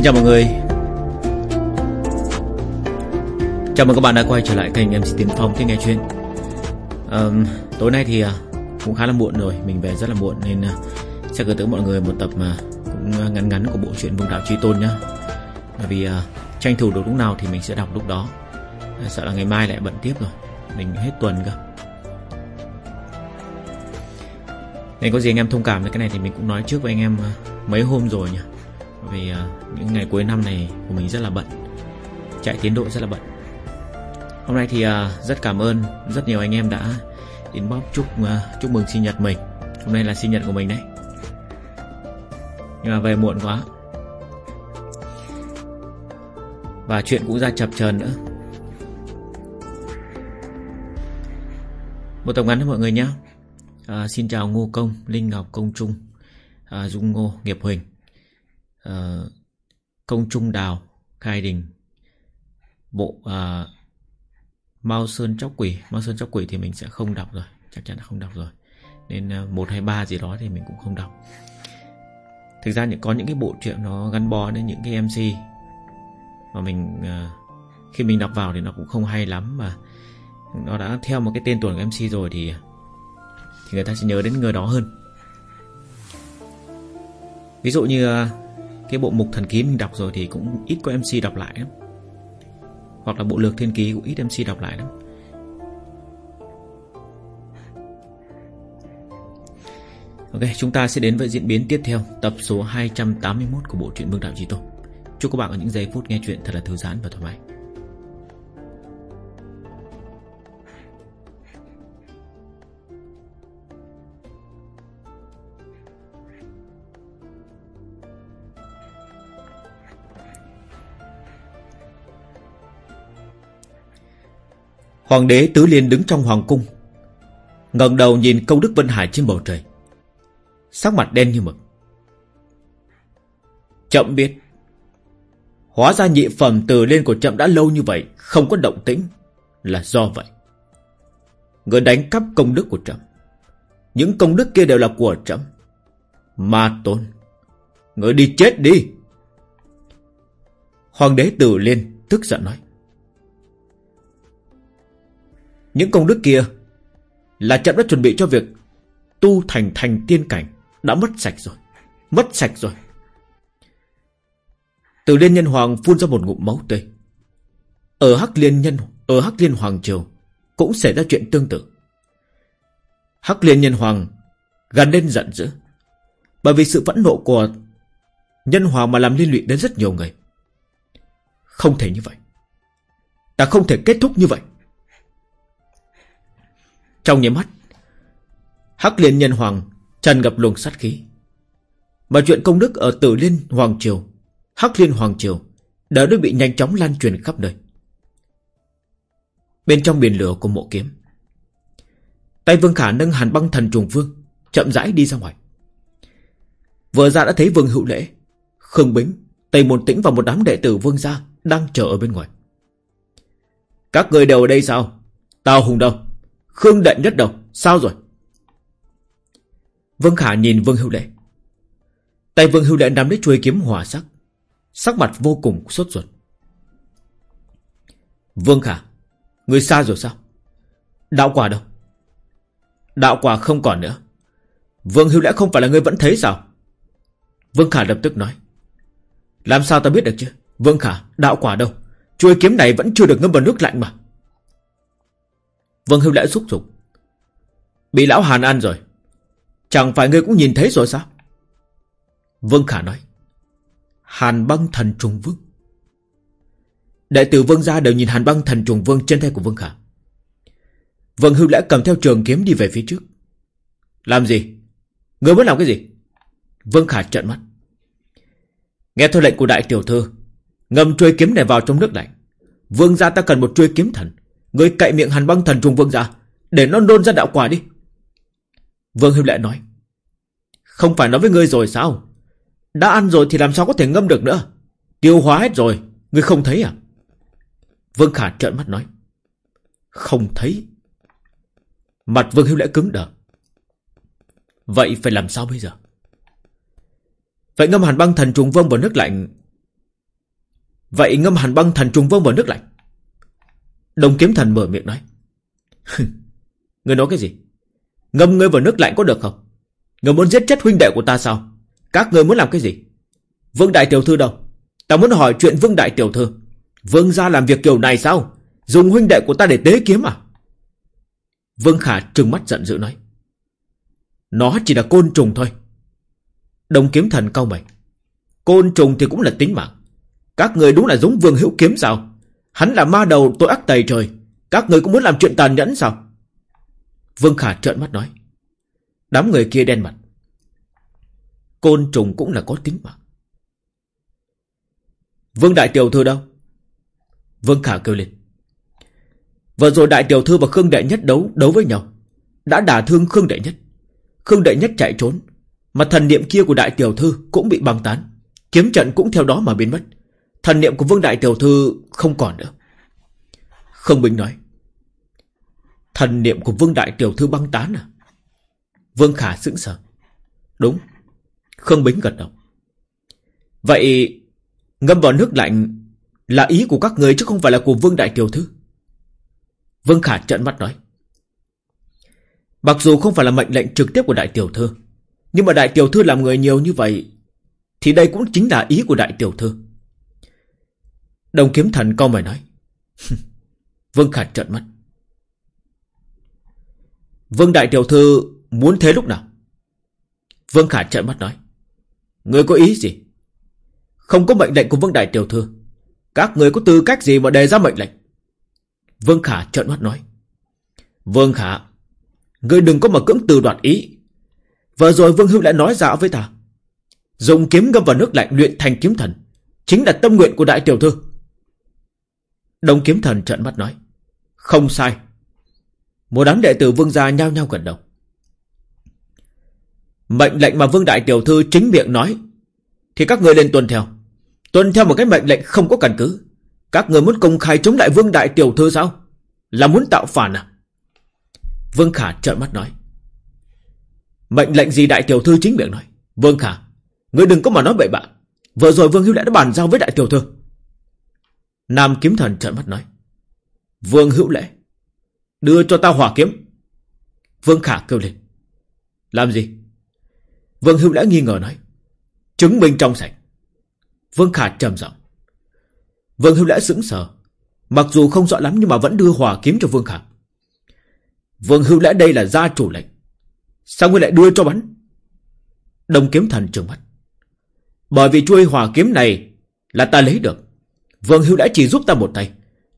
Xin chào mọi người. Chào mừng các bạn đã quay trở lại kênh MC Tiến Phong Thích Nghe Chuyên um, Tối nay thì à, cũng khá là muộn rồi Mình về rất là muộn Nên à, sẽ gửi tới mọi người một tập mà cũng ngắn ngắn của bộ truyện Vương Đạo Truy Tôn nhá. Bởi vì uh, tranh thủ được lúc nào thì mình sẽ đọc lúc đó. Sợ là ngày mai lại bận tiếp rồi Mình hết tuần cơ. Nên có gì anh em thông cảm với cái này thì mình cũng nói trước với anh em mấy hôm rồi nhỉ? Vì à, những ngày cuối năm này của mình rất là bận Chạy tiến độ rất là bận. Hôm nay thì à, rất cảm ơn rất nhiều anh em đã inbox chúc à, chúc mừng sinh nhật mình. Hôm nay là sinh nhật của mình đấy. Nhưng mà về muộn quá. Và chuyện cũng ra chập chờn nữa. Một tổng ngắn cho mọi người nhé. À, Xin chào Ngô Công, Linh Ngọc, Công Trung à, Dung Ngô, Nghiệp Huỳnh. Ờ, công Trung Đào, Khai Đình. Bộ à, Mao Sơn Chóc Quỷ. Mao Sơn Chóc Quỷ thì mình sẽ không đọc rồi. Chắc chắn là không đọc rồi. Nên à, một hay ba gì đó thì mình cũng không đọc. Thực ra có những cái bộ truyện nó gắn bó đến những cái MC Mà mình à, Khi mình đọc vào thì nó cũng không hay lắm Mà nó đã theo một cái tên tuổi của MC rồi thì à, Thì người ta sẽ nhớ đến người đó hơn. Ví dụ như à, cái bộ mục thần ký mình đọc rồi Thì cũng ít có MC đọc lại lắm. Hoặc là bộ lược thiên ký cũng ít MC đọc lại lắm. Ok, chúng ta sẽ đến với diễn biến tiếp theo Tập số 281 của bộ truyện Vương Đạo Trí Tôn. Chúc các bạn có những giây phút nghe chuyện thật là thư giãn và thoải mái. Hoàng đế Tứ Liên đứng trong hoàng cung, ngẩng đầu nhìn công Đức Vân Hải trên bầu trời, Sắc mặt đen như mực. Chậm biết, Hóa ra nhị phẩm từ lên của chậm đã lâu như vậy, Không có động tĩnh Là do vậy. Người đánh cắp công đức của trẫm Những công đức kia đều là của trẫm Ma tôn, Người đi chết đi. Hoàng đế Tử Liên tức giận nói những công đức kia Là chậm đã chuẩn bị cho việc Tu thành thành tiên cảnh Đã mất sạch rồi, Mất sạch rồi. Từ liên nhân hoàng phun ra một ngụm máu tươi. Ở Hắc Liên nhân, Ở Hắc Liên Hoàng Triều Cũng xảy ra chuyện tương tự. Hắc Liên nhân hoàng Gần lên giận dữ, Bởi vì sự phẫn nộ của Nhân hoàng mà làm liên lụy đến rất nhiều người. Không thể như vậy. Ta không thể kết thúc như vậy trong nháy mắt, Hắc liên nhân hoàng tràn ngập luồng sát khí. Mà chuyện công đức ở tử liên hoàng triều, Hắc liên hoàng triều Đã được bị nhanh chóng lan truyền khắp nơi. Bên trong biển lửa của mộ kiếm, Tay Vương Khả nâng hàn băng thần trùng vương, Chậm rãi đi ra ngoài. Vừa ra đã thấy Vương Hữu Lễ, Khương Bính, Tây Môn Tĩnh và một đám đệ tử Vương gia Đang chờ ở bên ngoài. Các người đều ở đây sao? Tào Hùng đâu? Khương Đệ Nhất đâu? Sao rồi? Vương Khả nhìn Vương Hưu Lệ. Tay Vương Hưu Lệ nắm lấy chuôi kiếm hỏa sắc. Sắc mặt vô cùng sốt ruột. Vương Khả, người xa rồi sao? Đạo quả đâu? Đạo quả không còn nữa. Vương Hưu Lệ không phải là người vẫn thấy sao? Vương Khả lập tức nói. Làm sao ta biết được chứ? Vương Khả, đạo quả đâu? Chuôi kiếm này vẫn chưa được ngâm vào nước lạnh mà. Vương Hưu đã xúc dục. Bị lão Hàn ăn rồi. Chẳng phải ngươi cũng nhìn thấy rồi sao? Vương Khả nói. Hàn băng thần trùng vương. Đại tử Vương gia đều nhìn Hàn băng thần trùng vương trên tay của Vương Khả. Vương Hưu đã cầm theo trường kiếm đi về phía trước. Làm gì? Ngươi muốn làm cái gì? Vương Khả trợn mắt. Nghe theo lệnh của đại tiểu thư Ngầm chuôi kiếm này vào trong nước lạnh. Vương gia ta cần một chuôi kiếm thần. Ngươi cậy miệng hàn băng thần trùng vương ra, Để nó nôn ra đạo quả đi. Vương Hiệp Lệ nói, Không phải nói với ngươi rồi sao? Đã ăn rồi thì làm sao có thể ngâm được nữa? Tiêu hóa hết rồi, Ngươi không thấy à? Vương Khả trợn mắt nói, Không thấy. Mặt Vương Hiếu Lệ cứng đờ. Vậy phải làm sao bây giờ? Vậy ngâm hàn băng thần trùng vương vào nước lạnh. Vậy ngâm hàn băng thần trùng vương vào nước lạnh. Đồng kiếm thần mở miệng nói. Ngươi nói cái gì? Ngâm ngươi vào nước lạnh có được không? Ngươi muốn giết chết huynh đệ của ta sao? Các ngươi muốn làm cái gì? Vương đại tiểu thư đâu? Ta muốn hỏi chuyện vương đại tiểu thư. Vương gia làm việc kiểu này sao? Dùng huynh đệ của ta để tế kiếm à? Vương Khả trừng mắt giận dữ nói. Nó chỉ là côn trùng thôi. Đồng kiếm thần cau mày. Côn trùng thì cũng là tính mạng. Các người đúng là giống vương hữu kiếm sao? Hắn là ma đầu tội ác tày trời. Các người cũng muốn làm chuyện tàn nhẫn sao? Vương Khả trợn mắt nói. Đám người kia đen mặt. Côn trùng cũng là có tính mạng Vương Đại Tiểu Thư đâu? Vương Khả kêu lên. Vừa rồi Đại Tiểu Thư và Khương Đệ Nhất đấu đấu với nhau. Đã đả thương Khương Đệ Nhất. Khương Đệ Nhất chạy trốn. Mà thần niệm kia của Đại Tiểu Thư cũng bị băng tán. Kiếm trận cũng theo đó mà biến mất. Thần niệm của Vương Đại Tiểu Thư không còn nữa. Không Bình nói, Thần niệm của Vương Đại Tiểu Thư băng tán à? Vương Khả sững sờ. Đúng. Khương Bính gật đầu. Vậy Ngâm vào nước lạnh Là ý của các người chứ không phải là của Vương Đại Tiểu Thư? Vương Khả trợn mắt nói, Mặc dù không phải là mệnh lệnh trực tiếp của Đại Tiểu Thư, Nhưng mà Đại Tiểu Thư làm người nhiều như vậy Thì đây cũng chính là ý của Đại Tiểu Thư. Đồng kiếm thần câu mày nói. Vương Khả trợn mắt. Vương Đại Tiểu Thư muốn thế lúc nào? Vương Khả trợn mắt nói. Người có ý gì? Không có mệnh lệnh của Vương Đại Tiểu Thư. Các người có tư cách gì mà đề ra mệnh lệnh? Vương Khả trợn mắt nói. Vương Khả Người đừng có mà cưỡng từ đoạt ý. Vừa rồi Vương Hưu lại nói rõ với ta. Dùng kiếm ngâm vào nước lạnh luyện thành kiếm thần. Chính là tâm nguyện của Đại Tiểu Thư. Đông kiếm thần trợn mắt nói, Không sai. Một đám đệ tử Vương gia nhao nhao gần đầu. Mệnh lệnh mà Vương Đại Tiểu Thư chính miệng nói, Thì các người lên tuân theo. Tuân theo một cái mệnh lệnh không có căn cứ. Các người muốn công khai chống lại Vương Đại Tiểu Thư sao? Là muốn tạo phản à? Vương Khả trợn mắt nói. Mệnh lệnh gì Đại Tiểu Thư chính miệng nói? Vương Khả, Ngươi đừng có mà nói bậy bạ. Vừa rồi Vương hưu đã bàn giao với Đại Tiểu Thư. Nam kiếm thần trợn mắt nói, Vương Hữu Lễ, Đưa cho ta hỏa kiếm. Vương Khả kêu lên, Làm gì? Vương Hữu Lễ nghi ngờ nói, Chứng minh trong sạch. Vương Khả trầm giọng, Vương Hữu Lễ sững sờ, Mặc dù không rõ lắm nhưng mà vẫn đưa hỏa kiếm cho Vương Khả. Vương Hữu Lễ đây là gia chủ lệnh, Sao ngươi lại đưa cho bắn? Đồng kiếm thần trừng mắt, Bởi vì chuôi hỏa kiếm này Là ta lấy được Vương Hưu đã chỉ giúp ta một tay.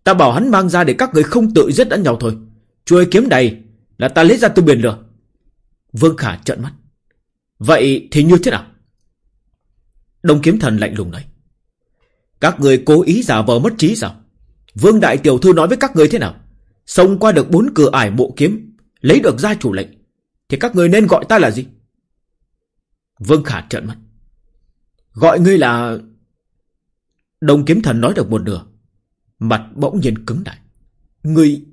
Ta bảo hắn mang ra để các người không tự giết lẫn nhau thôi. Chuôi kiếm này Là ta lấy ra từ biển lửa. Vương Khả trợn mắt. Vậy thì như thế nào? Đông kiếm thần lạnh lùng nói. Các người cố ý giả vờ mất trí sao? Vương Đại Tiểu Thư nói với các người thế nào? Xông qua được bốn cửa ải bộ kiếm, Lấy được gia chủ lệnh, Thì các người nên gọi ta là gì? Vương Khả trợn mắt. Gọi ngươi là Đồng kiếm thần nói được một nửa. Mặt bỗng nhiên cứng lại. Người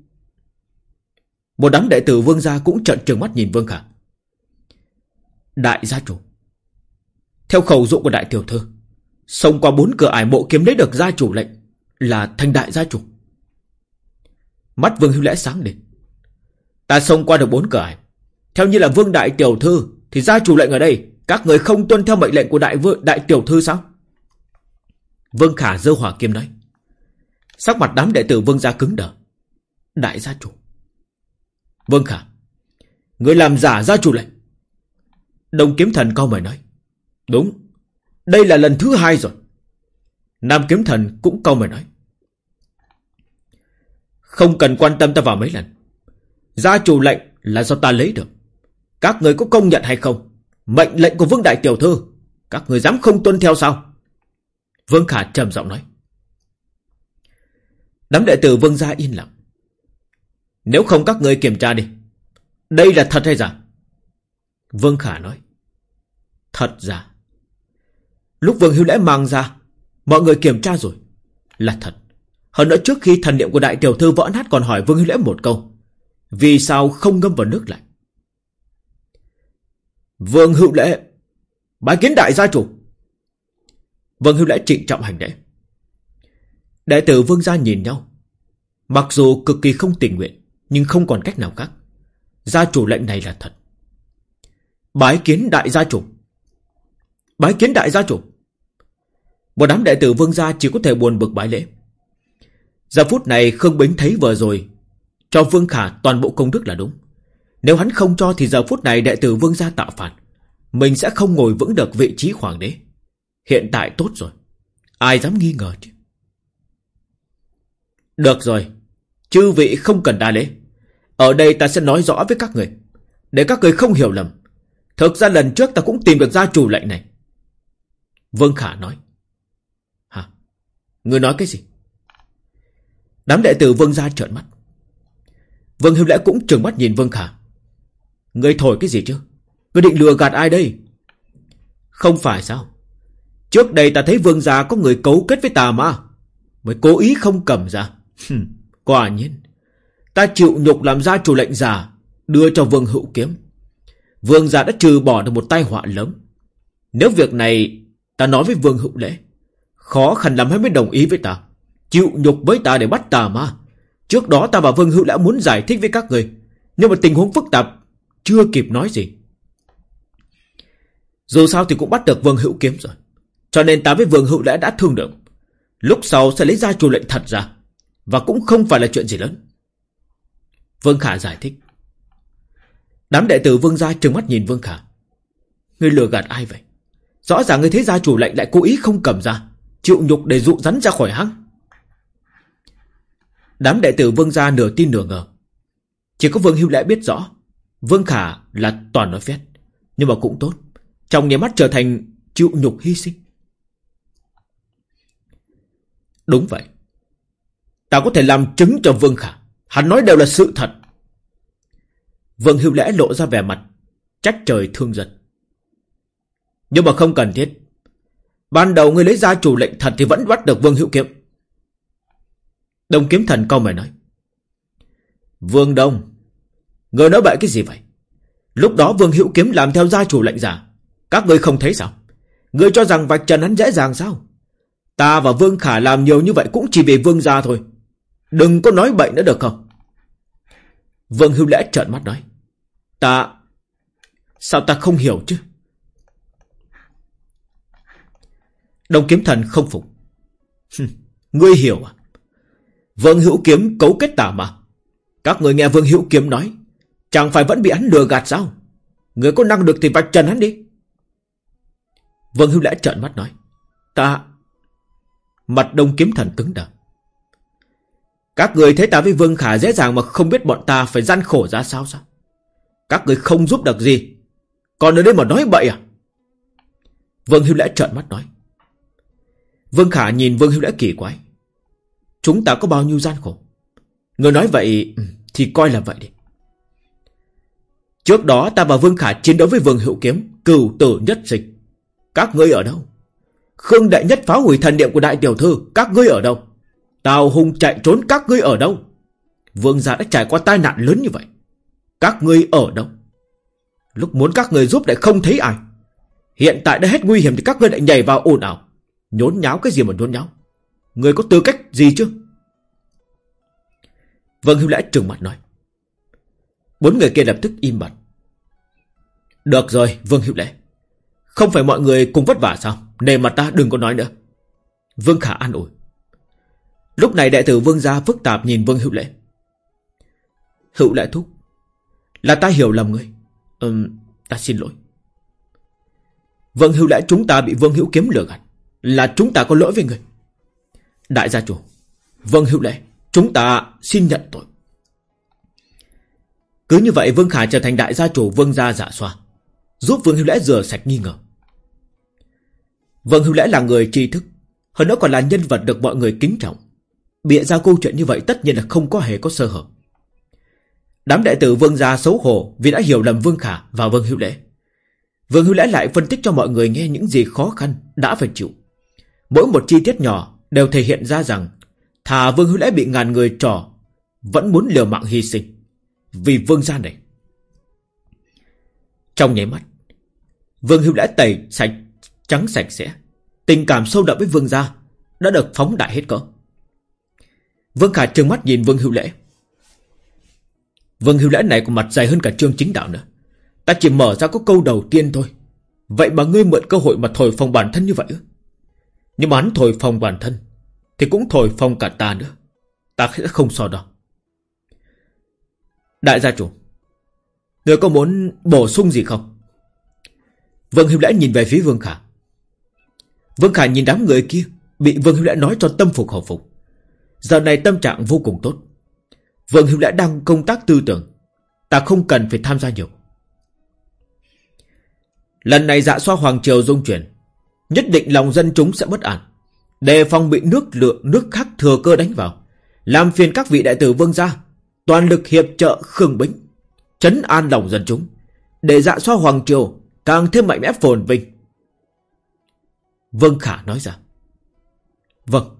Một đám đệ tử vương gia cũng trợn trừng mắt nhìn vương khả. Đại gia chủ! Theo khẩu dụ của đại tiểu thư, Xông qua bốn cửa ải mộ kiếm lấy được gia chủ lệnh Là thành đại gia chủ. Mắt vương hưu lẽ sáng lên. Ta xông qua được bốn cửa ải. Theo như là vương đại tiểu thư, Thì gia chủ lệnh ở đây, Các người không tuân theo mệnh lệnh của đại vương đại tiểu thư sao? Vương Khả dơ hỏa kiếm nói. Sắc mặt đám đệ tử Vương gia cứng đờ. Đại gia chủ. Vương Khả. Người làm giả gia chủ lệnh. Đồng kiếm thần cao mày nói. Đúng. Đây là lần thứ hai rồi. Nam kiếm thần cũng cao mày nói. Không cần quan tâm ta vào mấy lần. Gia chủ lệnh là do ta lấy được. Các người có công nhận hay không? Mệnh lệnh của Vương Đại Tiểu Thư. Các người dám không tuân theo sao? Vương Khả trầm giọng nói. Đám đệ tử Vương gia yên lặng. Nếu không các người kiểm tra đi. Đây là thật hay giả? Vương Khả nói. Thật giả. Lúc Vương Hiếu Lễ mang ra, mọi người kiểm tra rồi. Là thật. Hơn nữa trước khi thần niệm của đại tiểu thư võ nát còn hỏi Vương Hiếu Lễ một câu. Vì sao không ngâm vào nước lại? Vương Hữu Lễ Bái kiến đại gia chủ Vâng Hưu lễ trịnh trọng hành lễ. Đệ tử vương gia nhìn nhau. Mặc dù cực kỳ không tình nguyện, nhưng không còn cách nào khác. Gia chủ lệnh này là thật. Bái kiến đại gia chủ. Bái kiến đại gia chủ. Một đám đệ tử vương gia chỉ có thể buồn bực bái lễ. Giờ phút này Khương Bính thấy vừa rồi Cho Vương Khả toàn bộ công đức là đúng Nếu hắn không cho thì giờ phút này đệ tử Vương gia tạo phản Mình sẽ không ngồi vững được vị trí hoàng đế Hiện tại tốt rồi Ai dám nghi ngờ chứ Được rồi Chư vị không cần đa lễ Ở đây ta sẽ nói rõ với các người, Để các người không hiểu lầm Thực ra lần trước ta cũng tìm được gia chủ lệnh này Vương Khả nói Hả? Người nói cái gì? Đám đệ tử Vương gia trợn mắt. Vương Hiếu lễ cũng trừng mắt nhìn Vương Khả. Người thổi cái gì chứ? Người định lừa gạt ai đây? Không phải sao? Trước đây ta thấy Vương gia có người cấu kết với tà ma. Mới cố ý không cầm ra. Quả nhiên. Ta chịu nhục làm ra chủ lệnh giả. Đưa cho Vương Hữu Kiếm. Vương gia đã trừ bỏ được một tai họa lớn. Nếu việc này ta nói với Vương Hữu Lễ. Khó khăn lắm hắn mới đồng ý với ta. Chịu nhục với ta để bắt tà ma Trước đó ta và Vương Hữu đã muốn giải thích với các người, Nhưng mà tình huống phức tạp, Chưa kịp nói gì Dù sao thì cũng bắt được Vương Hữu kiếm rồi cho nên ta với Vương Hữu đã đã thương lượng Lúc sau sẽ lấy ra chủ lệnh thật ra, Và cũng không phải là chuyện gì lớn Vương Khả giải thích Đám đệ tử Vương gia trừng mắt nhìn Vương Khả Ngươi lừa gạt ai vậy Rõ ràng ngươi thấy gia chủ lệnh lại cố ý không cầm ra, Chịu nhục để dụ rắn ra khỏi hang Đám đệ tử Vương gia nửa tin nửa ngờ. Chỉ có Vương Hưu Lễ biết rõ. Vương Khả là toàn nói phét. Nhưng mà cũng tốt. Trong nhà mắt trở thành chịu nhục hy sinh. Đúng vậy. Ta có thể làm chứng cho Vương Khả. Hắn nói đều là sự thật. Vương Hưu Lễ lộ ra vẻ mặt. Trách trời thương dân. Nhưng mà không cần thiết. Ban đầu ngươi lấy ra chủ lệnh thật thì vẫn bắt được Vương Hữu kiếm. Đông kiếm thần câu mày nói. Vương Đông, người nói bậy cái gì vậy? Lúc đó Vương Hữu Kiếm làm theo gia chủ lệnh giả. Các người không thấy sao? Người cho rằng vạch trần hắn dễ dàng sao? Ta và Vương Khả làm nhiều như vậy cũng chỉ vì Vương gia thôi. Đừng có nói bậy nữa được không? Vương hưu Lễ trợn mắt nói. Ta... Sao ta không hiểu chứ? Đồng kiếm thần không phục. Ngươi hiểu à? Vương Hữu Kiếm cấu kết tà mà. Các người nghe Vương Hữu Kiếm nói. Chẳng phải vẫn bị hắn lừa gạt sao? Người có năng được thì vạch trần hắn đi. Vương Hữu lễ trợn mắt nói. Ta... Mặt đông kiếm thần cứng đờ. Các người thấy ta với Vương Khả dễ dàng mà không biết bọn ta phải gian khổ ra sao sao? Các người không giúp được gì. Còn ở đây mà nói bậy à? Vương Hiếu Lễ trợn mắt nói. Vương Khả nhìn Vương Hiếu Lễ kỳ quái. Chúng ta có bao nhiêu gian khổ Người nói vậy ừ, thì coi là vậy đi Trước đó ta và Vương Khả chiến đấu với Vương Hữu Kiếm, Cửu tử nhất dịch Các ngươi ở đâu Khương Đại Nhất phá hủy thần điện của Đại Tiểu Thư, Các ngươi ở đâu? Tào Hùng chạy trốn, các ngươi ở đâu? Vương gia đã trải qua tai nạn lớn như vậy, Các ngươi ở đâu? Lúc muốn các người giúp lại không thấy ai, Hiện tại đã hết nguy hiểm Thì các ngươi lại nhảy vào ồn ào, Nhốn nháo cái gì mà nhốn nháo? Người có tư cách gì chứ? Vân Hữu Lẽ trừng mặt nói. Bốn người kia lập tức im bặt. Được rồi, Vương Hữu Lễ. Không phải mọi người cùng vất vả sao? Nề mặt ta đừng có nói nữa. Vương Khả an ủi. Lúc này đại tử Vương gia phức tạp nhìn Vương Hữu Lễ. Hữu Lễ thúc, Là ta hiểu lầm người. Ừm, ta xin lỗi. Vương Hữu Lễ, chúng ta bị Vương Hữu Kiếm lừa gạt, Là chúng ta có lỗi với người. Đại gia chủ, Vương hữu lệ Chúng ta xin nhận tội. Cứ như vậy Vương Khả trở thành đại gia chủ, Vương gia giả xoa. Giúp Vương Hưu Lễ rửa sạch nghi ngờ. Vương Hưu Lễ là người tri thức Hơn nữa còn là nhân vật được mọi người kính trọng. Bịa ra câu chuyện như vậy tất nhiên là không có hề có sơ hở. Đám đại tử Vương gia xấu hổ Vì đã hiểu lầm Vương Khả và Vương Hưu Lễ. Vương Hưu Lễ lại phân tích cho mọi người nghe những gì khó khăn đã phải chịu. Mỗi một chi tiết nhỏ đều thể hiện ra rằng thà Vương Hưu Lễ bị ngàn người trò vẫn muốn liều mạng hy sinh vì Vương gia này. Trong nháy mắt, Vương Hưu Lễ tẩy sạch trắng sạch sẽ, tình cảm sâu đậm với Vương gia đã được phóng đại hết cỡ. Vương Khả trừng mắt nhìn Vương Hưu Lễ. Vương Hưu Lễ này còn mặt dày hơn cả trương chính đạo nữa. Ta chỉ mở ra có câu đầu tiên thôi. Vậy mà ngươi mượn cơ hội mà thổi phồng bản thân như vậy Nhưng mà hắn thổi phồng bản thân Thì cũng thổi phồng cả ta nữa. Ta sẽ không so đo. Đại gia chủ ngươi có muốn bổ sung gì không? Vương Hiếu Lễ nhìn về phía Vương Khả. Vương Khả nhìn đám người kia, Bị Vương Hiếu Lễ nói cho tâm phục khẩu phục. Giờ này tâm trạng vô cùng tốt. Vương Hiếu Lễ đang công tác tư tưởng, Ta không cần phải tham gia nhiều. Lần này dạ xoa Hoàng Triều dung chuyển, Nhất định lòng dân chúng sẽ bất an. Đề phòng bị nước lượng nước khác thừa cơ đánh vào, Làm phiền các vị đại tử vương gia, Toàn lực hiệp trợ Khương Bính, Chấn an lòng dân chúng. Để dạ xoa Hoàng Triều Càng thêm mạnh mẽ phồn vinh. Vương Khả nói ra. Vâng.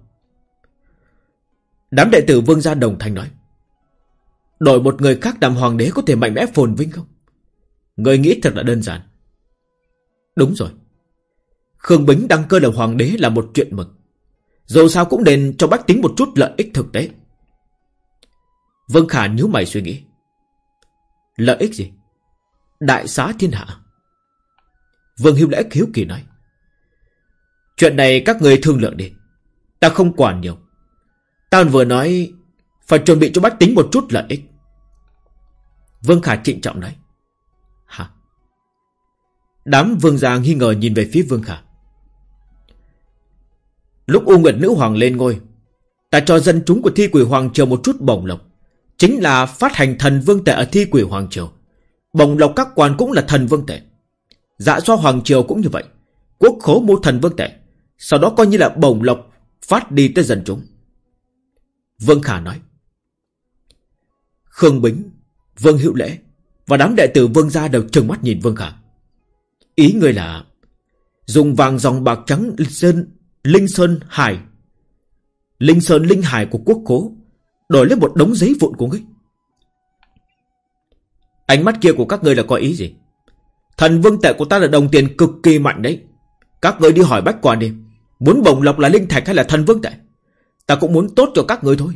Đám đệ tử Vương gia đồng thanh nói. Đổi một người khác làm hoàng đế có thể mạnh mẽ phồn vinh không? Người nghĩ thật là đơn giản. Đúng rồi. Khương Bính đăng cơ làm hoàng đế là một chuyện mực, Dù sao cũng nên cho bách tính một chút lợi ích thực tế. Vương Khả nhíu mày suy nghĩ. Lợi ích gì? Đại xá thiên hạ. Vương Hiếu Lễ hiếu kỳ nói, Chuyện này các người thương lượng đi, Ta không quản nhiều. Ta vừa nói, Phải chuẩn bị cho bách tính một chút lợi ích. Vương Khả trịnh trọng nói, Hả? Đám vương gia nghi ngờ nhìn về phía Vương Khả. Lúc U Nguyệt Nữ Hoàng lên ngôi, Ta cho dân chúng của thi quỷ Hoàng Triều một chút bổng lộc, Chính là phát hành thần vương tệ ở thi quỷ Hoàng Triều. Bổng lộc các quan cũng là thần vương tệ. Dạ do Hoàng Triều cũng như vậy, Quốc khố mua thần vương tệ Sau đó coi như là bổng lộc Phát đi tới dân chúng. Vương Khả nói, Khương Bính, Vương Hữu Lễ Và đám đệ tử Vương gia đều trừng mắt nhìn Vương Khả. Ý người là Dùng vàng dòng bạc trắng sơn, Linh Sơn Hải, Linh Sơn Linh Hải của quốc cố Đổi lấy một đống giấy vụn của ngươi. Ánh mắt kia của các ngươi là có ý gì? Thần vương tệ của ta là đồng tiền cực kỳ mạnh đấy. Các người đi hỏi bách quan đi. Muốn bồng lộc là linh thạch hay là thần vương tệ? Ta cũng muốn tốt cho các người thôi.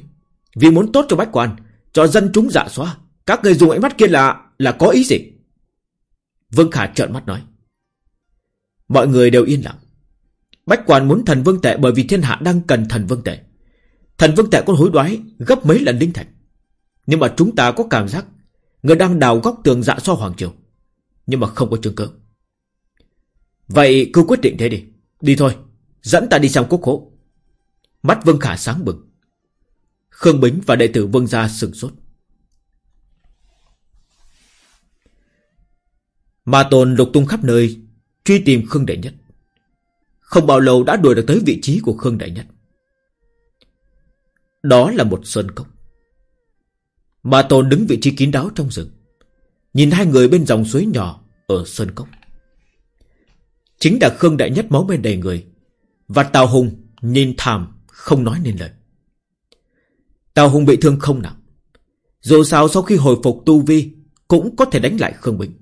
Vì muốn tốt cho bách quan, Cho dân chúng dạ xóa, Các người dùng ánh mắt kia là là có ý gì? Vương Khả trợn mắt nói. Mọi người đều yên lặng. Bách quan muốn thần vương tệ bởi vì thiên hạ đang cần thần vương tệ. Thần vương tệ có hối đoái gấp mấy lần linh thạch. Nhưng mà chúng ta có cảm giác, Người đang đào góc tường dạ so Hoàng Triều. Nhưng mà không có chứng cứ Vậy cứ quyết định thế đi. Đi thôi. Dẫn ta đi xem quốc hộ Mắt Vương Khả sáng bừng. Khương Bính và đệ tử Vương Gia sừng sốt. Mà tồn lục tung khắp nơi, Truy tìm Khương Đại Nhất. Không bao lâu đã đuổi được tới vị trí của Khương Đại Nhất. Đó là một sơn cốc. Mà tồn đứng vị trí kín đáo trong rừng. Nhìn hai người bên dòng suối nhỏ Ở sơn cốc. Chính là Khương Đại Nhất máu bên đầy người, Và Tào Hùng nhìn thảm, Không nói nên lời. Tào Hùng bị thương không nặng. Dù sao sau khi hồi phục tu vi, Cũng có thể đánh lại Khương Bình.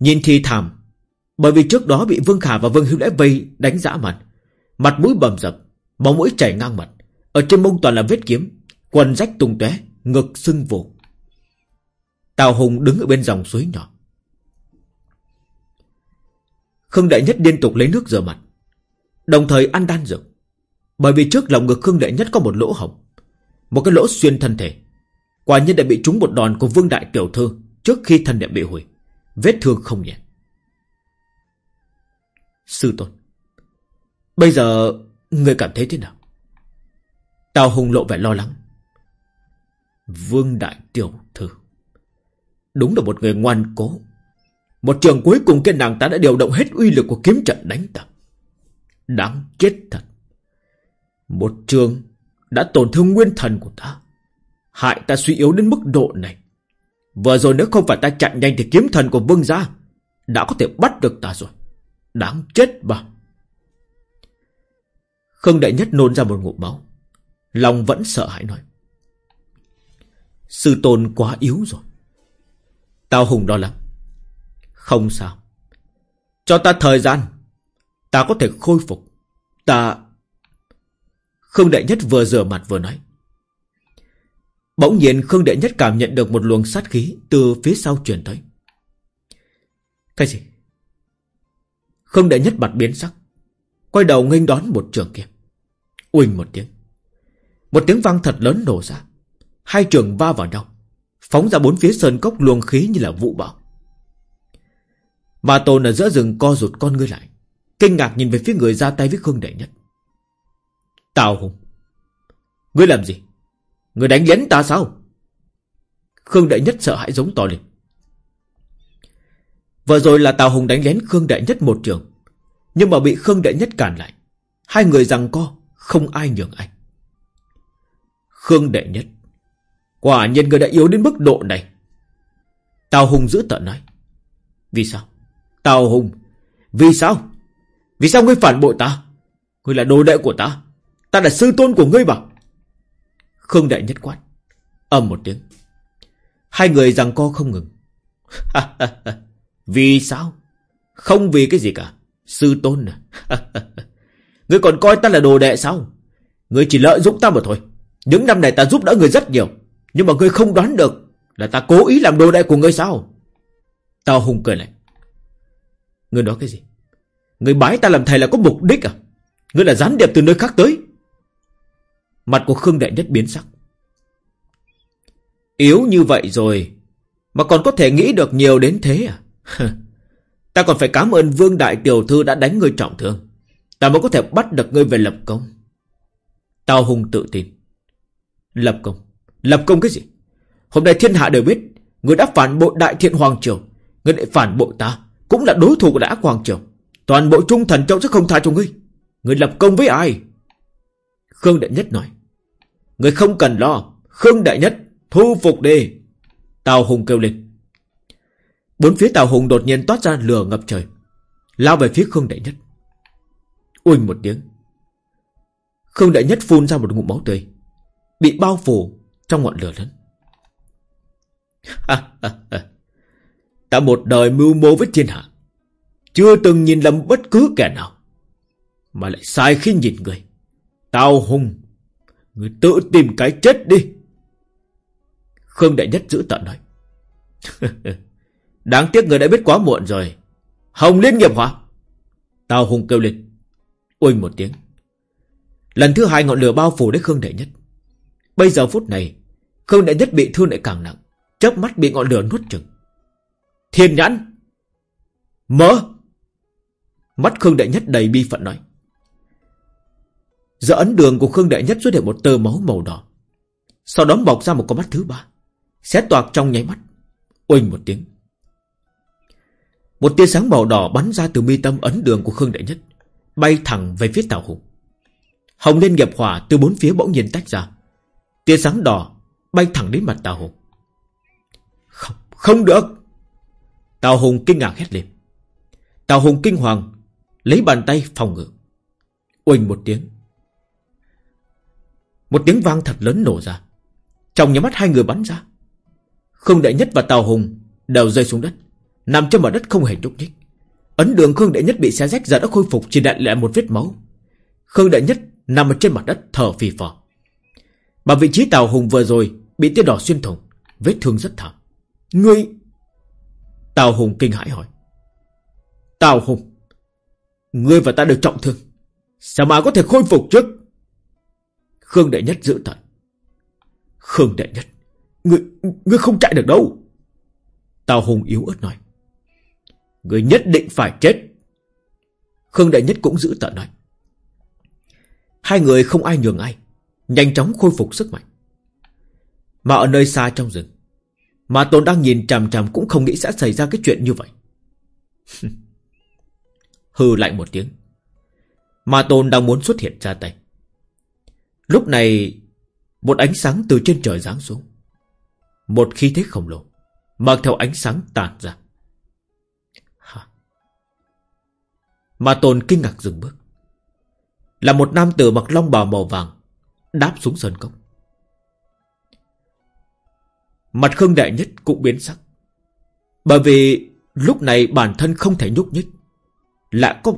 Nhìn thì thảm, Bởi vì trước đó bị Vương Khả và Vương Hữu Lễ vây đánh dã mặt Mặt mũi bầm dập, Máu mũi chảy ngang mặt. Ở trên mông toàn là vết kiếm, Quần rách tung tóe, Ngực sưng vù Tào Hùng đứng ở bên dòng suối nhỏ. Khương Đại Nhất liên tục lấy nước rửa mặt, Đồng thời ăn đan dược. Bởi vì trước lòng ngực Khương Đại Nhất có một lỗ hổng, Một cái lỗ xuyên thân thể. Quả nhiên đã bị trúng một đòn của Vương Đại Tiểu Thư Trước khi thân điện bị hủy, Vết thương không nhẹ. Sư tôn, Bây giờ Người cảm thấy thế nào? Tào Hùng lộ vẻ lo lắng. Vương Đại Tiểu Thư. Đúng là một người ngoan cố. Một trường cuối cùng kia nàng ta đã điều động hết uy lực của kiếm trận đánh ta. Đáng chết thật. Một trường Đã tổn thương nguyên thần của ta. Hại ta suy yếu đến mức độ này. Vừa rồi nếu không phải ta chạy nhanh Thì kiếm thần của vương gia Đã có thể bắt được ta rồi. Đáng chết mà Khương Đại Nhất nôn ra một ngụm máu. Lòng vẫn sợ hãi nói. Sư tôn quá yếu rồi. Tao hùng lo lắng Không sao. Cho ta thời gian. Ta có thể khôi phục. Ta Khương Đại Nhất vừa rửa mặt vừa nói. Bỗng nhiên Khương Đệ Nhất cảm nhận được một luồng sát khí Từ phía sau truyền tới. Cái gì? Khương Đệ Nhất mặt biến sắc. Quay đầu nghênh đón một trường kia Uỳnh một tiếng. Một tiếng vang thật lớn nổ ra. Hai trường va vào nhau. Phóng ra bốn phía sơn cốc luồng khí như là vụ bão. Mà Tôn ở giữa rừng co rụt con ngươi lại, Kinh ngạc nhìn về phía người ra tay với Khương Đệ Nhất. Tào Hùng, Ngươi làm gì? Ngươi đánh lén ta sao? Khương Đệ Nhất sợ hãi giống to lên. Vừa rồi là Tào Hùng đánh lén Khương Đệ Nhất một trường, Nhưng mà bị Khương Đệ Nhất cản lại, Hai người rằng co, Không ai nhường ai Khương Đệ Nhất Quả nhiên người đã yếu đến mức độ này. Tào Hùng giữ tận nói. Vì sao? Tào Hùng. Vì sao? Vì sao ngươi phản bội ta? Ngươi là đồ đệ của ta. Ta là sư tôn của ngươi bảo Khương Đại Nhất quát ầm một tiếng. Hai người rằng co không ngừng. Vì sao? Không vì cái gì cả. Sư tôn à. Ngươi còn coi ta là đồ đệ sao? Ngươi chỉ lợi dụng ta mà thôi. Những năm này ta giúp đỡ người rất nhiều. Nhưng mà ngươi không đoán được Là ta cố ý làm đồ đệ của ngươi sao? Tao hùng cười lại Ngươi nói cái gì? Ngươi bái ta làm thầy là có mục đích à? Ngươi là gián điệp từ nơi khác tới. Mặt của Khương Đại Nhất biến sắc. Yếu như vậy rồi Mà còn có thể nghĩ được nhiều đến thế à? Ta còn phải cảm ơn Vương Đại Tiểu Thư đã đánh ngươi trọng thương. Ta mới có thể bắt được ngươi về lập công. Tao Hùng tự tin. Lập công. Lập công cái gì? Hôm nay thiên hạ đều biết, người đã phản bội Đại Thiện Hoàng Triều, người lại phản bội ta, Cũng là đối thủ của Đại Hoàng Triều. Toàn bộ Trung Thần trọng sẽ không tha cho ngươi. Người lập công với ai? Khương Đại Nhất nói. Người không cần lo, Khương Đại Nhất Thu phục đi. Tào Hùng kêu lên. Bốn phía Tào Hùng đột nhiên toát ra lửa ngập trời, Lao về phía Khương Đại Nhất. Uỳnh một tiếng. Khương Đại Nhất phun ra một ngụm máu tươi, Bị bao phủ trong ngọn lửa lớn. Ta một đời mưu mô với thiên hạ, Chưa từng nhìn lầm bất cứ kẻ nào, Mà lại sai khi nhìn người. Tào Hùng, Người tự tìm cái chết đi. Khương Đại Nhất giữ tận nói. Đáng tiếc người đã biết quá muộn rồi. Hồng liên nghiệp hỏa. Tào Hùng kêu lên. Uỳnh một tiếng. Lần thứ hai ngọn lửa bao phủ đến Khương Đại Nhất. Bây giờ phút này, Khương Đại Nhất bị thương lại càng nặng, chớp mắt bị ngọn lửa nuốt chừng Thiên nhãn! Mở! Mắt Khương Đại Nhất đầy bi phận nói. Giờ ấn đường của Khương Đại Nhất xuất hiện một tơ máu màu đỏ. Sau đó bọc ra một con mắt thứ ba, Xé toạc trong nháy mắt. Oanh một tiếng. Một tia sáng màu đỏ bắn ra từ mi tâm ấn đường của Khương Đại Nhất, Bay thẳng về phía Tào Hùng. Hồng lên nghiệp hỏa từ bốn phía bỗng nhiên tách ra. Tia sáng đỏ Bay thẳng đến mặt Tào Hùng. Không, không được. Tào Hùng kinh ngạc hét lên. Tào Hùng kinh hoàng Lấy bàn tay phòng ngự. Oanh một tiếng. Một tiếng vang thật lớn nổ ra. Trong nhà mắt hai người bắn ra. Khương Đệ Nhất và Tào Hùng đều rơi xuống đất, nằm trên mặt đất không hề nhúc nhích. Ấn đường Khương Đệ Nhất bị xé rách giờ đã khôi phục chỉ đại lại một vết máu. Khương Đệ Nhất nằm ở trên mặt đất thở phì phò. Mà vị trí Tào Hùng vừa rồi bị tia đỏ xuyên thủng, vết thương rất thảm. Ngươi... Tào Hùng kinh hãi hỏi. Tào Hùng, ngươi và ta đều trọng thương. Sao mà có thể khôi phục chứ Khương Đệ Nhất giữ tận. Khương Đệ Nhất. Ngươi, ngươi không chạy được đâu. Tào Hùng yếu ớt nói. Ngươi nhất định phải chết. Khương Đại Nhất cũng giữ tận nói. Hai người không ai nhường ai. Nhanh chóng khôi phục sức mạnh. Mà ở nơi xa trong rừng. Mà Tôn đang nhìn chằm chằm cũng không nghĩ sẽ xảy ra cái chuyện như vậy. Hừ lại một tiếng. Mà Tôn đang muốn xuất hiện ra tay. Lúc này, một ánh sáng từ trên trời giáng xuống. Một khí thế khổng lồ Mang theo ánh sáng tàn ra Hả? Mà tôn kinh ngạc dừng bước Là một nam tử mặc long bào màu vàng Đáp xuống sơn cốc Mặt Khương Đại Nhất cũng biến sắc Bởi vì Lúc này bản thân không thể nhúc nhích, Lại có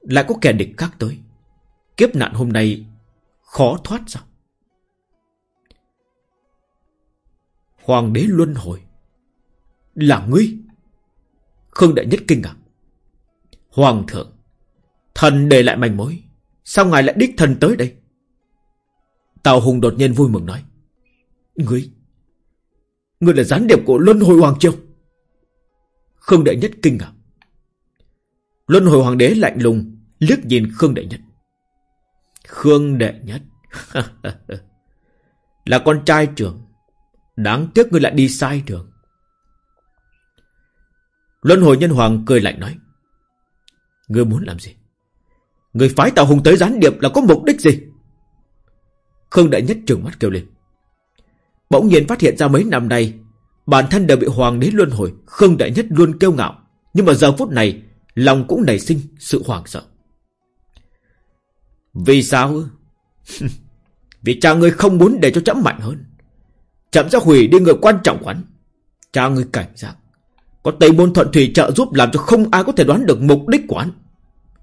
Lại có kẻ địch khác tới Kiếp nạn hôm nay Khó thoát sao Hoàng đế luân hồi. Là ngươi? Khương Đại Nhất kinh ngạc. Hoàng thượng. Thần để lại manh mối. Sao ngài lại đích thần tới đây? Tào Hùng đột nhiên vui mừng nói. Ngươi. Ngươi là gián điệp của Luân Hồi Hoàng Triều. Khương Đại Nhất kinh ngạc. Luân Hồi Hoàng đế lạnh lùng liếc nhìn Khương Đại Nhất. Khương Đệ Nhất. là con trai trưởng. Đáng tiếc ngươi lại đi sai đường. Luân hồi nhân hoàng cười lạnh nói. Ngươi muốn làm gì? Ngươi phái Tào Hùng tới gián điệp là có mục đích gì? Khương Đại Nhất trừng mắt kêu lên. Bỗng nhiên phát hiện ra mấy năm nay, bản thân đều bị hoàng đế luân hồi, Khương Đại Nhất luôn kêu ngạo. Nhưng mà giờ phút này, lòng cũng nảy sinh sự hoảng sợ. Vì sao? Vì cha ngươi không muốn để cho chấm mạnh hơn. Chậm sẽ hủy đi người quan trọng quán. Cha ngươi cảnh giác. Có Tây Môn Thuận Thủy trợ giúp làm cho không ai có thể đoán được mục đích của hắn.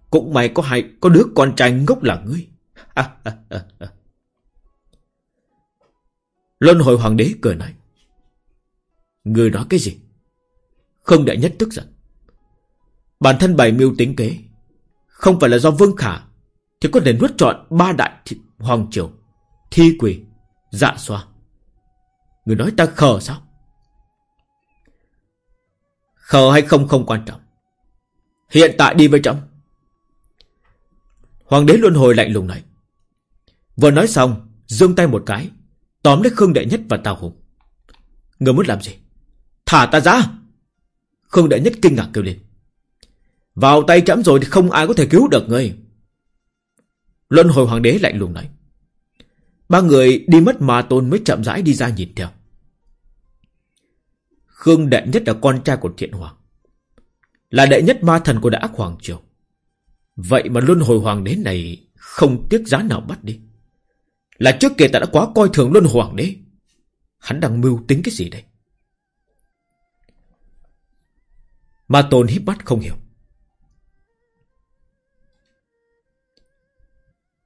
Cũng may có hai có đứa con trai ngốc là ngươi. Luân hồi hoàng đế cười nói. người nói cái gì? Không đại nhất tức giận. Bản thân bày mưu tính kế. Không phải là do Vương Khả. Thì có thể nuốt trọn ba đại hoàng triều. Thi quỷ. Dạ xoa. Người nói ta khờ sao? Khờ hay không không quan trọng. Hiện tại đi với trọng Hoàng đế luân hồi lạnh lùng này. Vừa nói xong, giương tay một cái, tóm lấy Khương Đệ Nhất và Tào Hùng. Người muốn làm gì? Thả ta ra! Khương Đệ Nhất kinh ngạc kêu lên. Vào tay chấm rồi thì không ai có thể cứu được ngươi. Luân hồi hoàng đế lạnh lùng nói. Ba người đi mất mà tôn mới chậm rãi đi ra nhìn theo. Khương đệ nhất là con trai của thiện hoàng. Là đệ nhất ma thần của đại ác hoàng triều. Vậy mà luân hồi hoàng đế này không tiếc giá nào bắt đi. Là trước kia ta đã quá coi thường luân hoàng đế. Hắn đang mưu tính cái gì đây? Ma tôn híp mắt không hiểu.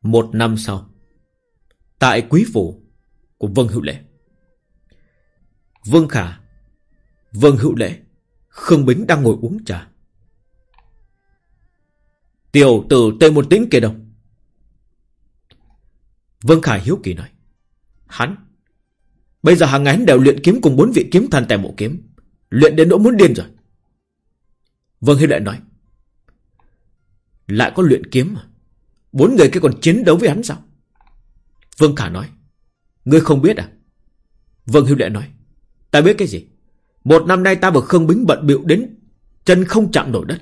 Một năm sau, tại quý phủ của Vương Hữu Lệ, Vương Khả Vương Hữu Lệ Khương Bính đang ngồi uống trà Tiểu tử tê một tính kia đâu Vương Khải hiếu kỳ nói, Hắn, Bây giờ hàng ngày hắn đều luyện kiếm cùng bốn vị kiếm thần tại mộ kiếm. Luyện đến nỗi muốn điên rồi. Vương Hiếu Đệ nói, Lại có luyện kiếm mà. Bốn người kia còn chiến đấu với hắn sao? Vương Khả nói, Ngươi không biết à? Vương Hiếu Đệ nói, Ta biết cái gì? Một năm nay ta và Khương Bính bận bịu đến Chân không chạm nổi đất.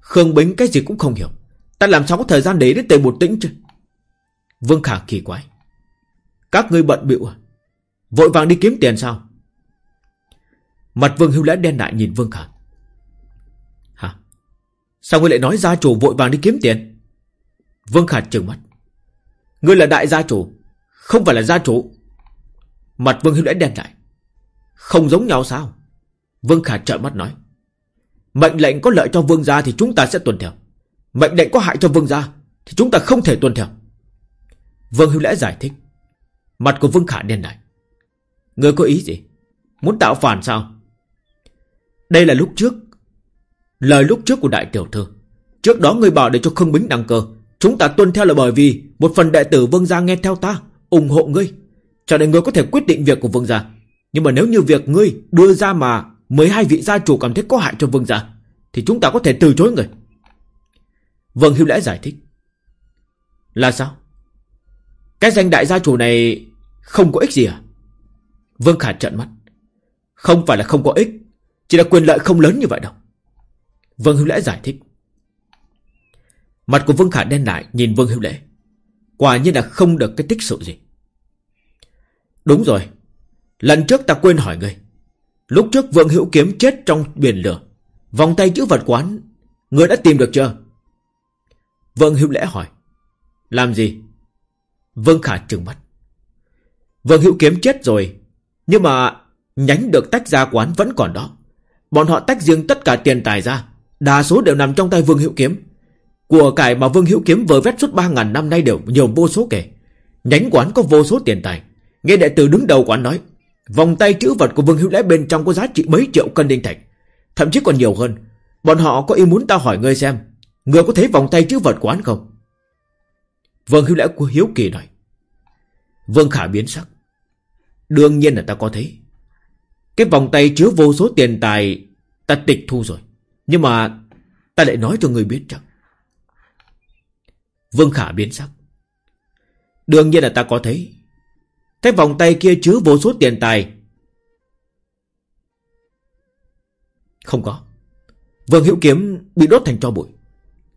Khương Bính cái gì cũng không hiểu. Ta làm sao có thời gian để đến tề một tĩnh chứ? Vương Khả kỳ quái. Các ngươi bận bịu à? Vội vàng đi kiếm tiền sao? Mặt Vương Hưu Lễ đen đại nhìn Vương Khả. Hả? Sao ngươi lại nói gia chủ vội vàng đi kiếm tiền? Vương Khả trừng mắt. Ngươi là đại gia chủ, Không phải là gia chủ. Mặt Vương Hưu Lễ đen đại Không giống nhau sao? Vương Khả trợn mắt nói. Mệnh lệnh có lợi cho vương gia thì chúng ta sẽ tuân theo. Mệnh lệnh có hại cho vương gia thì chúng ta không thể tuân theo. Vương Hữu Lẽ giải thích. Mặt của Vương Khả đen lại. Người có ý gì? Muốn tạo phản sao? Đây là lúc trước. Lời lúc trước của đại tiểu thư. Trước đó người bảo để cho Khương Bính đăng cơ. Chúng ta tuân theo là bởi vì một phần đệ tử Vương gia nghe theo ta, ủng hộ ngươi. Cho nên ngươi có thể quyết định việc của Vương gia. Nhưng mà nếu như việc ngươi đưa ra mà 12 vị gia chủ cảm thấy có hại cho vương gia Thì chúng ta có thể từ chối người Vương Hưu Lẽ giải thích Là sao cái danh đại gia chủ này Không có ích gì à? Vương Khả trợn mắt. Không phải là không có ích, Chỉ là quyền lợi không lớn như vậy đâu. Vương Hữu Lễ giải thích. Mặt của Vương Khả đen lại, nhìn Vương Hữu Lễ. Quả nhiên là không được cái tích sự gì. Đúng rồi, Lần trước ta quên hỏi ngươi. Lúc trước Vương Hữu Kiếm chết trong biển lửa, Vòng tay chữ vật quán Người đã tìm được chưa? Vương Hữu Lễ hỏi. Làm gì? Vương Khả trừng mắt. Vương Hữu Kiếm chết rồi, Nhưng mà nhánh được tách ra quán vẫn còn đó. Bọn họ tách riêng tất cả tiền tài ra, Đa số đều nằm trong tay Vương Hữu Kiếm. Của cải mà Vương Hữu Kiếm vừa vét suốt 3.000 năm nay đều nhiều vô số kể. Nhánh quán có vô số tiền tài. Nghe đệ tử đứng đầu quán nói, Vòng tay chữ vật của Vương Hữu Lễ bên trong có giá trị mấy triệu cân đinh thạch, Thậm chí còn nhiều hơn. Bọn họ có ý muốn ta hỏi ngươi xem, Ngươi có thấy vòng tay chữ vật của không? Vương Hiếu Lễ của Hiếu Kỳ nói. Vương Khả biến sắc. Đương nhiên là ta có thấy. Cái vòng tay chứa vô số tiền tài Ta tịch thu rồi. Nhưng mà ta lại nói cho người biết chẳng Vương Khả biến sắc. Đương nhiên là ta có thấy. Cái vòng tay kia chứa vô số tiền tài. Không có. Vương Hữu Kiếm bị đốt thành tro bụi.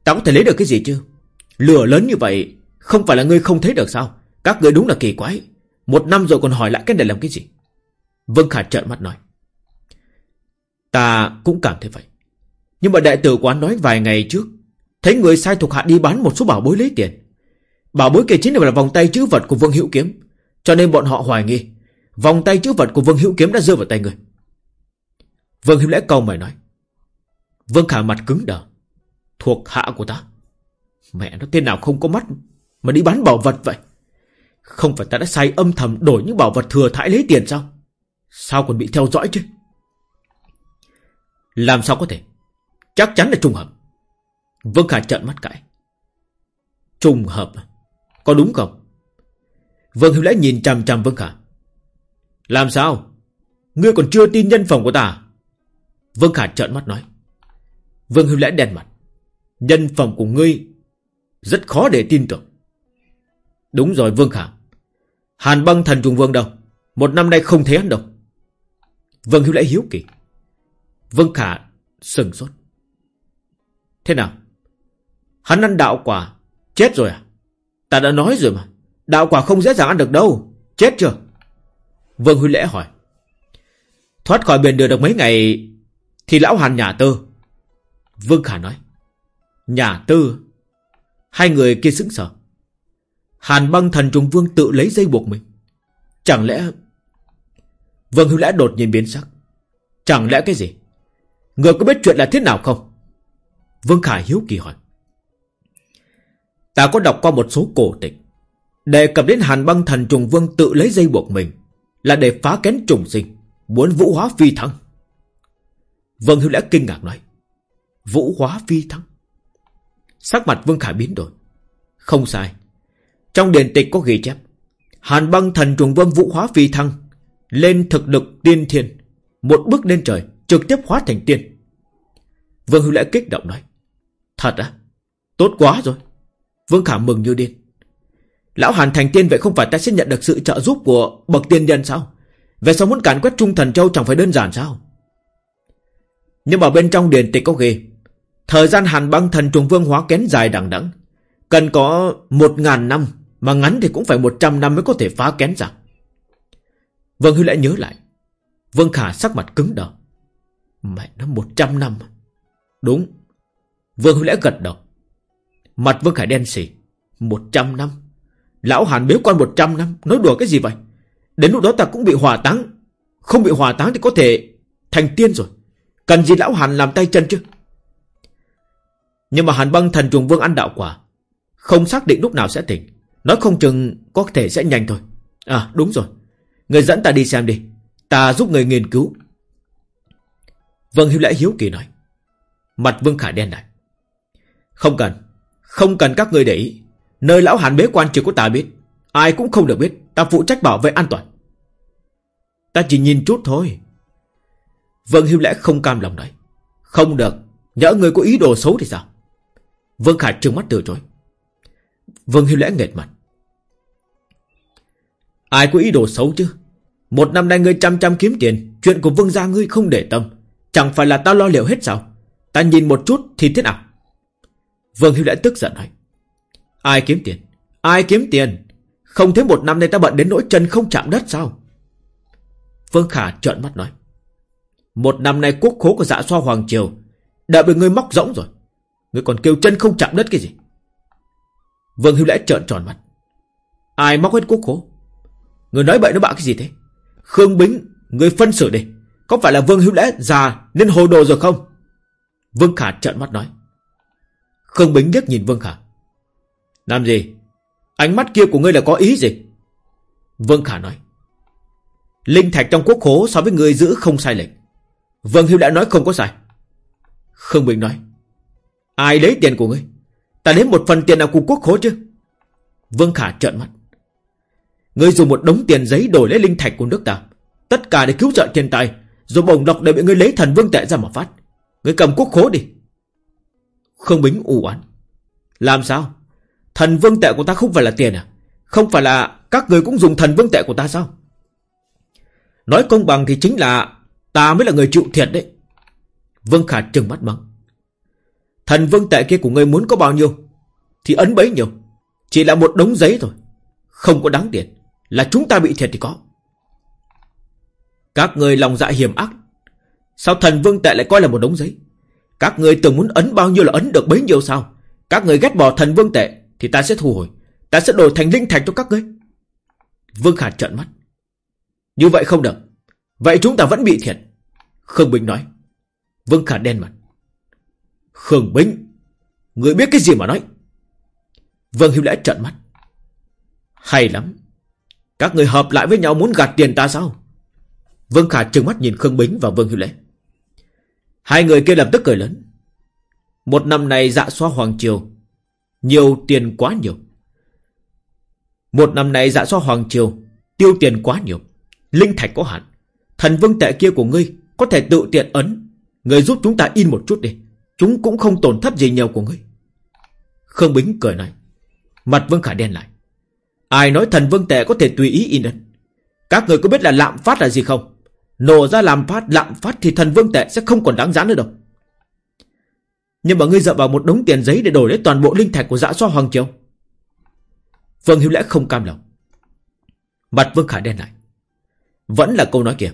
Ta có thể lấy được cái gì chứ? Lửa lớn như vậy. Không phải là ngươi không thấy được sao? Các ngươi đúng là kỳ quái. Một năm rồi còn hỏi lại cái này làm cái gì? Vương Khả trợn mắt nói. Ta cũng cảm thấy vậy. Nhưng mà đại tử quán nói vài ngày trước, Thấy người sai thuộc hạ đi bán một số bảo bối lấy tiền. Bảo bối kia chính là vòng tay chữ vật của Vương Hữu Kiếm. Cho nên bọn họ hoài nghi, Vòng tay chữ vật của Vương Hữu Kiếm đã rơi vào tay người. Vương Hữu Lễ câu mày nói. Vương Khả mặt cứng đờ. Thuộc hạ của ta? Mẹ nó, tên nào không có mắt? Mà đi bán bảo vật vậy? Không phải ta đã sai âm thầm đổi những bảo vật thừa thãi lấy tiền sao? Sao còn bị theo dõi chứ? Làm sao có thể? Chắc chắn là trùng hợp. Vương Khả trợn mắt cãi. Trùng hợp? À? Có đúng không? Vương Hiếu Lễ nhìn chằm chằm Vương Khả Làm sao? Ngươi còn chưa tin nhân phẩm của ta à? Vương Khả trợn mắt nói. Vương Hiếu Lễ đen mặt. Nhân phẩm của ngươi Rất khó để tin tưởng. Đúng rồi, Vương Khả. Hàn băng thần trùng vương đâu? Một năm nay không thấy hắn đâu. Vương Hiếu Lễ hiếu kỳ. Vương Khả sừng sốt. Thế nào? Hắn ăn đạo quả, Chết rồi à? Ta đã nói rồi mà. Đạo quả không dễ dàng ăn được đâu. Chết chưa? Vương Huy Lễ hỏi. Thoát khỏi biển đường được mấy ngày Thì lão hàn nhà tư. Vương Khả nói. Nhà tư? Hai người kia sững sờ. Hàn băng thần trùng vương tự lấy dây buộc mình. Chẳng lẽ Vương Hữu lẽ đột nhiên biến sắc. Chẳng lẽ cái gì? Người có biết chuyện là thế nào không? Vương Khải hiếu kỳ hỏi. Ta có đọc qua một số cổ tịch. Đề cập đến hàn băng thần trùng vương tự lấy dây buộc mình Là để phá kén trùng sinh, Muốn vũ hóa phi thăng. Vương Hữu lẽ kinh ngạc nói. Vũ hóa phi thăng? Sắc mặt Vương Khải biến đổi. Không sai. Trong điển tịch có ghi chép, Hàn băng thần trùng vương vũ hóa phi thăng, Lên thực lực tiên thiên, Một bước lên trời, Trực tiếp hóa thành tiên. Vương Hữu Lễ kích động nói, Thật á? Tốt quá rồi. Vương Khả mừng như điên. Lão Hàn thành tiên vậy không phải ta sẽ nhận được sự trợ giúp của bậc tiên nhân sao? Về sau muốn cản quét trung thần châu chẳng phải đơn giản sao? Nhưng mà bên trong điển tịch có ghi, Thời gian hàn băng thần trùng vương hóa kén dài đằng đẵng, Cần có một ngàn năm mà ngắn thì cũng phải một trăm năm mới có thể phá kén ra. Vương Hư lại nhớ lại. Vương Khả sắc mặt cứng đờ. Mẹ nó, một trăm năm à? Đúng. Vương Hư lẽ gật đầu. Mặt Vương Khải đen xỉ Một trăm năm? Lão Hàn bế quan một trăm năm? Nói đùa cái gì vậy? Đến lúc đó ta cũng bị hòa táng. Không bị hòa táng thì có thể thành tiên rồi. Cần gì Lão Hàn làm tay chân chứ? Nhưng mà Hàn băng thần trùng vương ăn đạo quả. Không xác định lúc nào sẽ tỉnh. Nói không chừng có thể sẽ nhanh thôi. À đúng rồi. Người dẫn ta đi xem đi. Ta giúp người nghiên cứu. Vâng Hiếu Lễ Hiếu Kỳ nói. Mặt Vương Khải đen lại Không cần. Không cần các người để ý. Nơi lão hàn bế quan chỉ có ta biết. Ai cũng không được biết. Ta phụ trách bảo vệ an toàn. Ta chỉ nhìn chút thôi. Vương Hiếu Lẽ không cam lòng nói. Không được. Nhỡ người có ý đồ xấu thì sao? Vương Khải trừng mắt từ chối. Vương Hiếu Lẽ nghệt mặt. Ai có ý đồ xấu chứ Một năm nay ngươi chăm chăm kiếm tiền, Chuyện của vương gia ngươi không để tâm Chẳng phải là ta lo liệu hết sao Ta nhìn một chút thì thế nào Vương Hiếu đã tức giận nói. Ai kiếm tiền? Ai kiếm tiền? Không thấy một năm nay ta bận đến nỗi chân không chạm đất sao? Vương Khả trợn mắt nói. Một năm nay quốc khố của dạ xoa Hoàng Triều, đã bị ngươi móc rỗng rồi. Ngươi còn kêu chân không chạm đất cái gì? Vương Hiếu lẽ trợn tròn mắt. Ai móc hết quốc khố? Người nói bậy nó bạ cái gì thế? Khương Bính, người phân xử đi. Có phải là Vương Hữu lẽ già nên hồ đồ rồi không? Vương Khả trợn mắt nói. Khương Bính liếc nhìn Vương Khả. Làm gì? Ánh mắt kia của ngươi là có ý gì? Vương Khả nói. Linh thạch trong quốc khố so với người giữ không sai lệch. Vương Hiếu đã nói không có sai. Khương Bình nói. Ai lấy tiền của ngươi? Ta lấy một phần tiền nào của quốc khố chứ? Vương Khả trợn mắt. Ngươi dùng một đống tiền giấy đổi lấy linh thạch của nước ta. Tất cả để cứu trợ thiên tài Rồi bổng lộc để bị ngươi lấy thần vương tệ ra mà phát. Ngươi cầm quốc khố đi. Khương Bính u oán. Làm sao? Thần vương tệ của ta không phải là tiền à? Không phải là các người cũng dùng thần vương tệ của ta sao? Nói công bằng thì chính là ta mới là người chịu thiệt đấy. Vương Khả trừng mắt mắng. Thần vương tệ kia của ngươi muốn có bao nhiêu Thì ấn bấy nhiêu Chỉ là một đống giấy thôi Không có đáng tiền là chúng ta bị thiệt thì có. Các người lòng dạ hiểm ác, Sao thần vương tệ lại coi là một đống giấy? Các người từng muốn ấn bao nhiêu là ấn được bấy nhiêu sao? Các người ghét bỏ thần vương tệ Thì ta sẽ thu hồi, Ta sẽ đổi thành linh thạch cho các ngươi. Vương Khả trợn mắt. Như vậy không được. Vậy chúng ta vẫn bị thiệt. Khương Bình nói. Vương Khả đen mặt. Khương Bình, Người biết cái gì mà nói? Vương Hiếu Lễ trợn mắt. Hay lắm. Các người hợp lại với nhau muốn gạt tiền ta sao? Vương Khả trừng mắt nhìn Khương Bính và Vương Hiếu Lễ. Hai người kia lập tức cười lớn. Một năm này dạ xoa Hoàng Triều, Nhiều tiền quá nhiều. Một năm này dạ xoa Hoàng Triều, Tiêu tiền quá nhiều. Linh thạch có hạn. Thần vương tệ kia của ngươi Có thể tự tiện ấn. Người giúp chúng ta in một chút đi. Chúng cũng không tổn thất gì nhiều của ngươi. Khương Bính cười nói. Mặt Vương Khả đen lại. Ai nói thần vương tệ có thể tùy ý in ấn? Các người có biết là lạm phát là gì không? Nổ ra làm phát, lạm phát Thì thần vương tệ sẽ không còn đáng giá nữa đâu. Nhưng mà ngươi dựa vào một đống tiền giấy Để đổi lấy toàn bộ linh thạch của dã xoa Hoàng Triều. Vương Hiếu lẽ không cam lòng. Mặt Vương Khả đen lại. Vẫn là câu nói kia.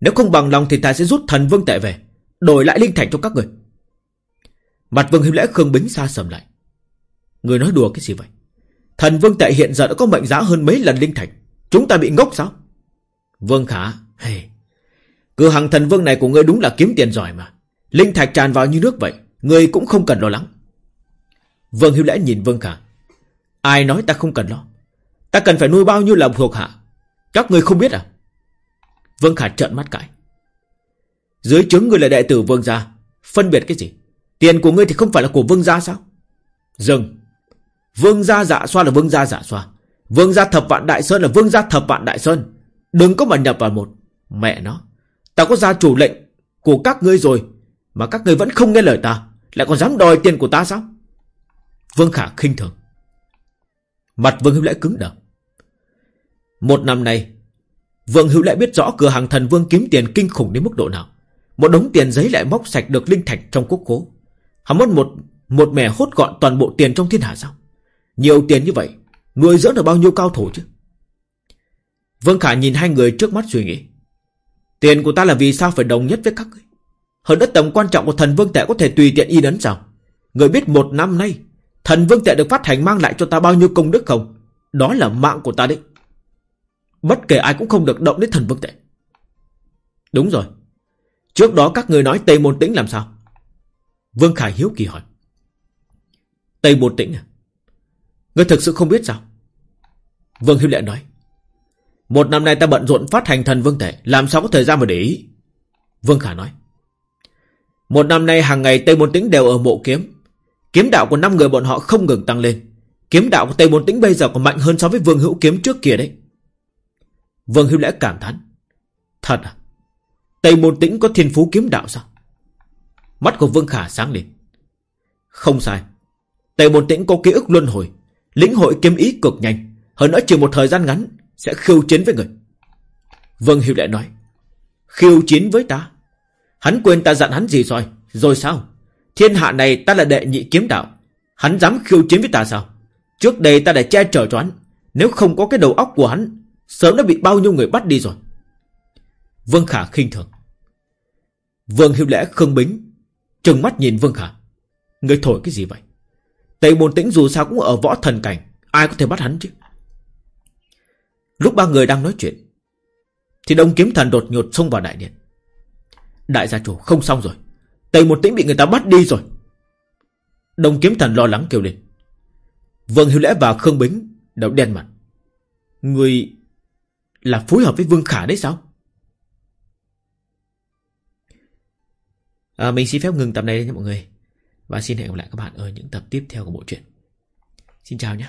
Nếu không bằng lòng thì ta sẽ rút thần vương tệ về, Đổi lại linh thạch cho các người. Mặt Vương Hiếu lẽ Khương Bính xa sầm lại. Người nói đùa cái gì vậy? Thần Vương Tệ hiện giờ đã có mệnh giá hơn mấy lần linh thạch. Chúng ta bị ngốc sao? Vương Khả, hey. Cửa hàng thần vương này của ngươi đúng là kiếm tiền giỏi mà. Linh thạch tràn vào như nước vậy. Ngươi cũng không cần lo lắng. Vương Hiếu Lễ nhìn Vương Khả. Ai nói ta không cần lo? Ta cần phải nuôi bao nhiêu lòng thuộc hạ? Các ngươi không biết à? Vương Khả trợn mắt cãi. Dưới chứng ngươi là đệ tử Vương gia. Phân biệt cái gì? Tiền của ngươi thì không phải là của vương gia sao? Dừng. Vương gia dạ xoa là vương gia dạ xoa. Vương gia thập vạn đại sơn là vương gia thập vạn đại sơn. Đừng có mà nhập vào một. Mẹ nó. Ta có gia chủ lệnh của các ngươi rồi. Mà các ngươi vẫn không nghe lời ta. Lại còn dám đòi tiền của ta sao? Vương Khả khinh thường. Mặt Vương Hữu Lễ cứng đờ. Một năm nay, Vương Hữu Lễ biết rõ cửa hàng thần Vương kiếm tiền kinh khủng đến mức độ nào. Một đống tiền giấy lại móc sạch được linh thạch trong quốc cố. Hắn muốn một một mẻ hốt gọn toàn bộ tiền trong thiên hạ sao? Nhiều tiền như vậy, nuôi dưỡng được bao nhiêu cao thủ chứ? Vương Khả nhìn hai người trước mắt suy nghĩ. Tiền của ta là vì sao phải đồng nhất với các ngươi? Hơn nữa tầm quan trọng của thần vương tệ có thể tùy tiện y ấn sao? Người biết một năm nay, thần vương tệ được phát hành mang lại cho ta bao nhiêu công đức không? Đó là mạng của ta đấy. Bất kể ai cũng không được động đến thần vương tệ. Đúng rồi. Trước đó các người nói Tây Môn Tĩnh làm sao? Vương Khải hiếu kỳ hỏi. Tây Môn Tĩnh à? Ngươi thực sự không biết sao? Vương Hiếu Lệ nói. Một năm nay ta bận rộn phát hành thần vương tệ, làm sao có thời gian mà để ý? Vương Khả nói. Một năm nay hàng ngày Tây Môn Tĩnh đều ở mộ kiếm. Kiếm đạo của năm người bọn họ không ngừng tăng lên. Kiếm đạo của Tây Môn Tĩnh bây giờ còn mạnh hơn so với Vương Hữu Kiếm trước kia đấy. Vương Hiếu Lễ cảm thán. Thật à? Tây Môn Tĩnh có thiên phú kiếm đạo sao? Mắt của Vương Khả sáng lên. Không sai. Tây Môn Tĩnh có ký ức luân hồi, lĩnh hội kiếm ý cực nhanh, hơn nữa chỉ một thời gian ngắn sẽ khiêu chiến với người. Vương Hiếu lại nói, khiêu chiến với ta? Hắn quên ta dặn hắn gì rồi? Rồi sao? Thiên hạ này ta là đệ nhị kiếm đạo, hắn dám khiêu chiến với ta sao? Trước đây ta đã che chở cho hắn, nếu không có cái đầu óc của hắn, sớm đã bị bao nhiêu người bắt đi rồi. Vương Khả khinh thường. Vương Hiếu Lễ khương bính Trừng mắt nhìn Vương Khả Người thổi cái gì vậy Tây Môn Tĩnh dù sao cũng ở võ thần cảnh. Ai có thể bắt hắn chứ? Lúc ba người đang nói chuyện Thì đông kiếm thần đột nhột xông vào đại điện. Đại gia chủ không xong rồi. Tây Môn Tĩnh bị người ta bắt đi rồi. Đông kiếm thần lo lắng kêu lên. Vương Hiếu Lễ và Khương Bính Đều đen mặt. Người Là phối hợp với Vương Khả đấy sao? À, Mình xin phép ngừng tập này nha mọi người. Và xin hẹn gặp lại các bạn ở những tập tiếp theo của bộ truyện. Xin chào nhé.